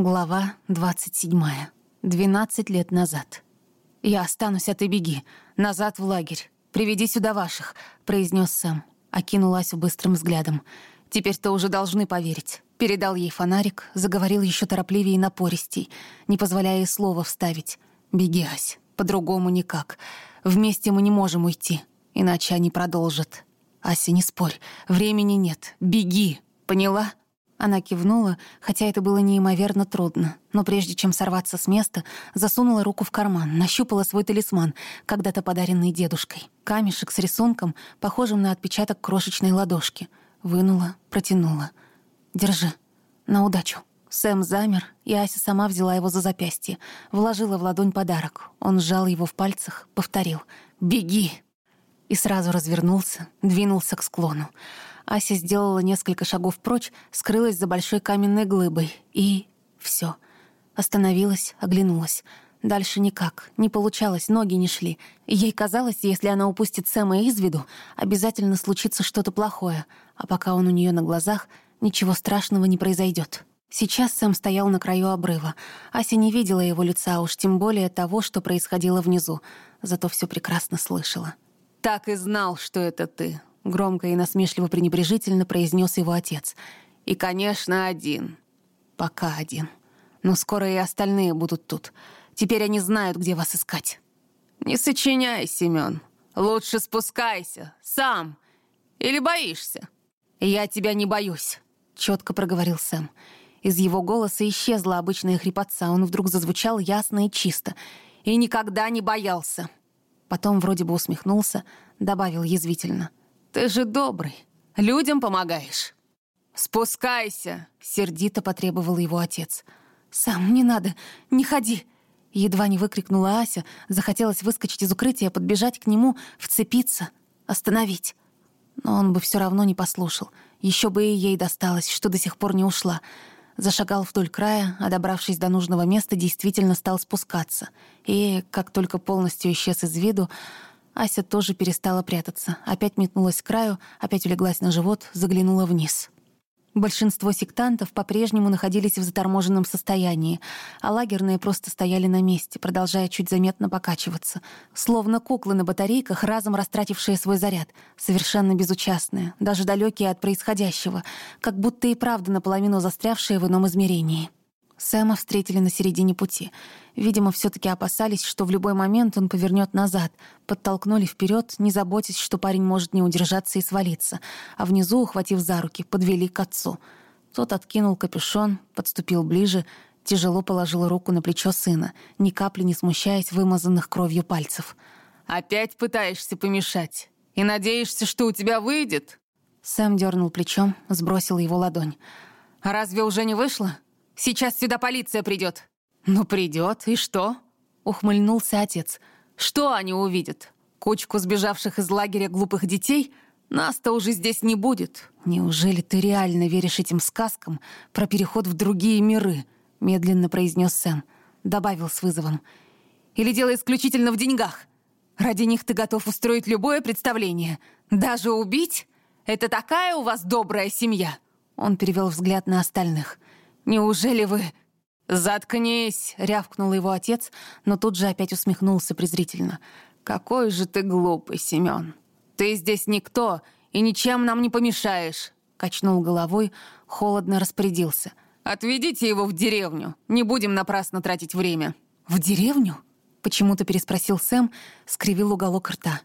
Глава 27. 12 лет назад. «Я останусь, а ты беги. Назад в лагерь. Приведи сюда ваших», — произнес Сэм. Окинул Асю быстрым взглядом. «Теперь-то уже должны поверить». Передал ей фонарик, заговорил еще торопливее и напористей, не позволяя ей слова вставить. «Беги, Ась, по-другому никак. Вместе мы не можем уйти, иначе они продолжат». «Ася, не спорь, времени нет. Беги, поняла?» Она кивнула, хотя это было неимоверно трудно. Но прежде чем сорваться с места, засунула руку в карман, нащупала свой талисман, когда-то подаренный дедушкой. Камешек с рисунком, похожим на отпечаток крошечной ладошки. Вынула, протянула. «Держи. На удачу». Сэм замер, и Ася сама взяла его за запястье, вложила в ладонь подарок. Он сжал его в пальцах, повторил «Беги!» и сразу развернулся, двинулся к склону. Ася сделала несколько шагов прочь, скрылась за большой каменной глыбой. И все. Остановилась, оглянулась. Дальше никак. Не получалось, ноги не шли. Ей казалось, если она упустит Сэма из виду, обязательно случится что-то плохое. А пока он у нее на глазах, ничего страшного не произойдет. Сейчас Сэм стоял на краю обрыва. Ася не видела его лица, уж тем более того, что происходило внизу. Зато все прекрасно слышала. «Так и знал, что это ты», Громко и насмешливо-пренебрежительно произнес его отец. «И, конечно, один. Пока один. Но скоро и остальные будут тут. Теперь они знают, где вас искать». «Не сочиняй, Семен. Лучше спускайся. Сам. Или боишься?» «Я тебя не боюсь», — четко проговорил Сэм. Из его голоса исчезла обычная хрипотца. Он вдруг зазвучал ясно и чисто. «И никогда не боялся». Потом вроде бы усмехнулся, добавил язвительно. Ты же добрый, людям помогаешь. Спускайся, сердито потребовал его отец. Сам не надо, не ходи. Едва не выкрикнула Ася, захотелось выскочить из укрытия, подбежать к нему, вцепиться, остановить. Но он бы все равно не послушал. Еще бы и ей досталось, что до сих пор не ушла. Зашагал вдоль края, а добравшись до нужного места, действительно стал спускаться. И, как только полностью исчез из виду, Ася тоже перестала прятаться. Опять метнулась к краю, опять улеглась на живот, заглянула вниз. Большинство сектантов по-прежнему находились в заторможенном состоянии, а лагерные просто стояли на месте, продолжая чуть заметно покачиваться. Словно куклы на батарейках, разом растратившие свой заряд, совершенно безучастные, даже далекие от происходящего, как будто и правда наполовину застрявшие в ином измерении. Сэма встретили на середине пути. Видимо, все таки опасались, что в любой момент он повернет назад. Подтолкнули вперед, не заботясь, что парень может не удержаться и свалиться. А внизу, ухватив за руки, подвели к отцу. Тот откинул капюшон, подступил ближе, тяжело положил руку на плечо сына, ни капли не смущаясь вымазанных кровью пальцев. «Опять пытаешься помешать? И надеешься, что у тебя выйдет?» Сэм дернул плечом, сбросил его ладонь. «А разве уже не вышло?» Сейчас сюда полиция придет». «Ну, придет, и что?» — ухмыльнулся отец. «Что они увидят? Кучку сбежавших из лагеря глупых детей? Нас-то уже здесь не будет. Неужели ты реально веришь этим сказкам про переход в другие миры?» — медленно произнес Сэм. Добавил с вызовом. «Или дело исключительно в деньгах? Ради них ты готов устроить любое представление. Даже убить? Это такая у вас добрая семья?» Он перевел взгляд на остальных. Неужели вы...» «Заткнись!» — рявкнул его отец, но тут же опять усмехнулся презрительно. «Какой же ты глупый, Семен! Ты здесь никто, и ничем нам не помешаешь!» Качнул головой, холодно распорядился. «Отведите его в деревню, не будем напрасно тратить время». «В деревню?» — почему-то переспросил Сэм, скривил уголок рта.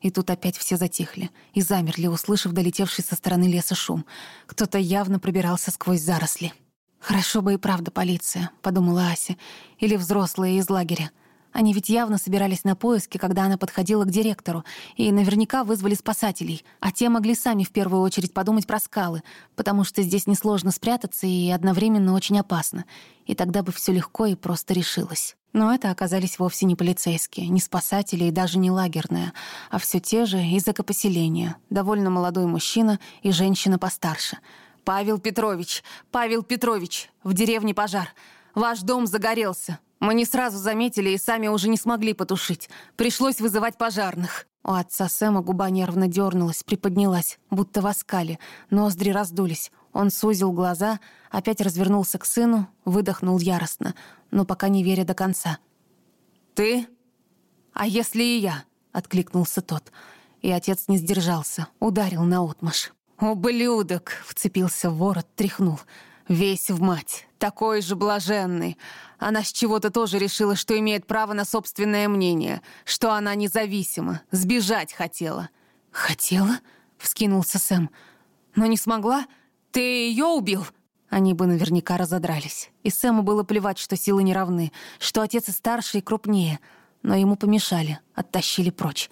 И тут опять все затихли и замерли, услышав долетевший со стороны леса шум. Кто-то явно пробирался сквозь заросли. «Хорошо бы и правда полиция», — подумала Ася, «или взрослые из лагеря. Они ведь явно собирались на поиски, когда она подходила к директору, и наверняка вызвали спасателей, а те могли сами в первую очередь подумать про скалы, потому что здесь несложно спрятаться и одновременно очень опасно, и тогда бы все легко и просто решилось». Но это оказались вовсе не полицейские, не спасатели и даже не лагерные, а все те же из экопоселения, довольно молодой мужчина и женщина постарше — «Павел Петрович! Павел Петрович! В деревне пожар! Ваш дом загорелся! Мы не сразу заметили и сами уже не смогли потушить. Пришлось вызывать пожарных». У отца Сэма губа нервно дернулась, приподнялась, будто в оскале. Ноздри раздулись. Он сузил глаза, опять развернулся к сыну, выдохнул яростно, но пока не веря до конца. «Ты? А если и я?» — откликнулся тот. И отец не сдержался, ударил наотмашь. «Ублюдок!» — вцепился в ворот, тряхнул. «Весь в мать, такой же блаженный. Она с чего-то тоже решила, что имеет право на собственное мнение, что она независима, сбежать хотела». «Хотела?» — вскинулся Сэм. «Но не смогла? Ты ее убил?» Они бы наверняка разодрались. И Сэму было плевать, что силы не равны, что отец и старше, и крупнее. Но ему помешали, оттащили прочь.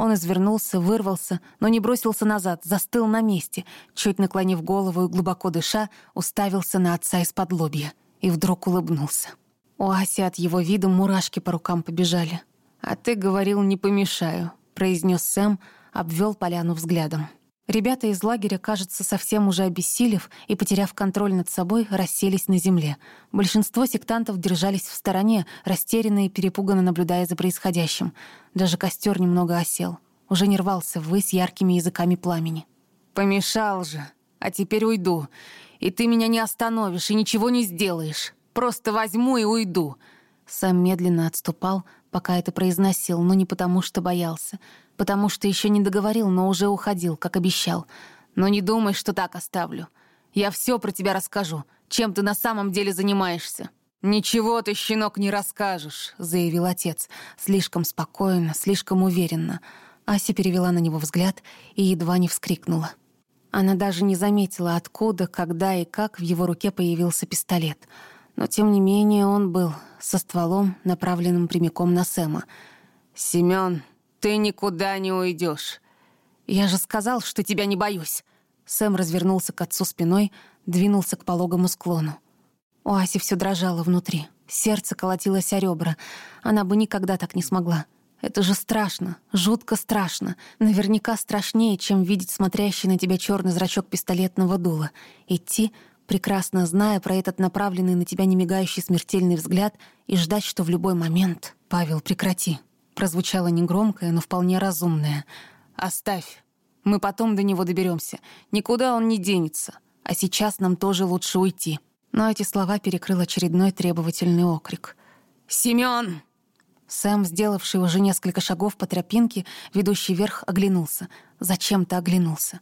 Он извернулся, вырвался, но не бросился назад, застыл на месте, чуть наклонив голову и глубоко дыша, уставился на отца из-под лобья. И вдруг улыбнулся. У Аси от его вида мурашки по рукам побежали. «А ты говорил, не помешаю», — произнес Сэм, обвел поляну взглядом. Ребята из лагеря, кажется, совсем уже обессилев и, потеряв контроль над собой, расселись на земле. Большинство сектантов держались в стороне, растерянные и перепуганно наблюдая за происходящим. Даже костер немного осел. Уже не рвался ввысь яркими языками пламени. «Помешал же. А теперь уйду. И ты меня не остановишь и ничего не сделаешь. Просто возьму и уйду». Сам медленно отступал, пока это произносил, но не потому, что боялся — потому что еще не договорил, но уже уходил, как обещал. Но не думай, что так оставлю. Я все про тебя расскажу, чем ты на самом деле занимаешься». «Ничего ты, щенок, не расскажешь», — заявил отец. Слишком спокойно, слишком уверенно. Ася перевела на него взгляд и едва не вскрикнула. Она даже не заметила, откуда, когда и как в его руке появился пистолет. Но, тем не менее, он был со стволом, направленным прямиком на Сэма. «Семён, «Ты никуда не уйдешь. Я же сказал, что тебя не боюсь». Сэм развернулся к отцу спиной, двинулся к пологому склону. У Аси все дрожало внутри. Сердце колотилось о ребра. Она бы никогда так не смогла. Это же страшно, жутко страшно. Наверняка страшнее, чем видеть смотрящий на тебя черный зрачок пистолетного дула. Идти, прекрасно зная про этот направленный на тебя немигающий смертельный взгляд, и ждать, что в любой момент «Павел, прекрати, прозвучало негромкое, но вполне разумное. «Оставь. Мы потом до него доберемся. Никуда он не денется. А сейчас нам тоже лучше уйти». Но эти слова перекрыл очередной требовательный окрик. «Семён!» Сэм, сделавший уже несколько шагов по тропинке, ведущий вверх, оглянулся. Зачем-то оглянулся.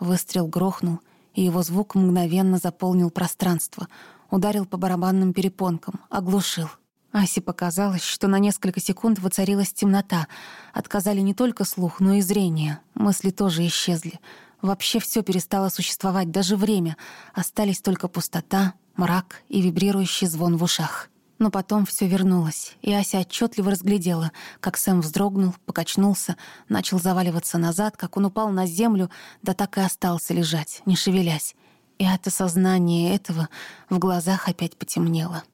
Выстрел грохнул, и его звук мгновенно заполнил пространство. Ударил по барабанным перепонкам, оглушил — Асе показалось, что на несколько секунд воцарилась темнота. Отказали не только слух, но и зрение. Мысли тоже исчезли. Вообще все перестало существовать, даже время. Остались только пустота, мрак и вибрирующий звон в ушах. Но потом все вернулось, и Ася отчетливо разглядела, как Сэм вздрогнул, покачнулся, начал заваливаться назад, как он упал на землю, да так и остался лежать, не шевелясь. И от осознания этого в глазах опять потемнело.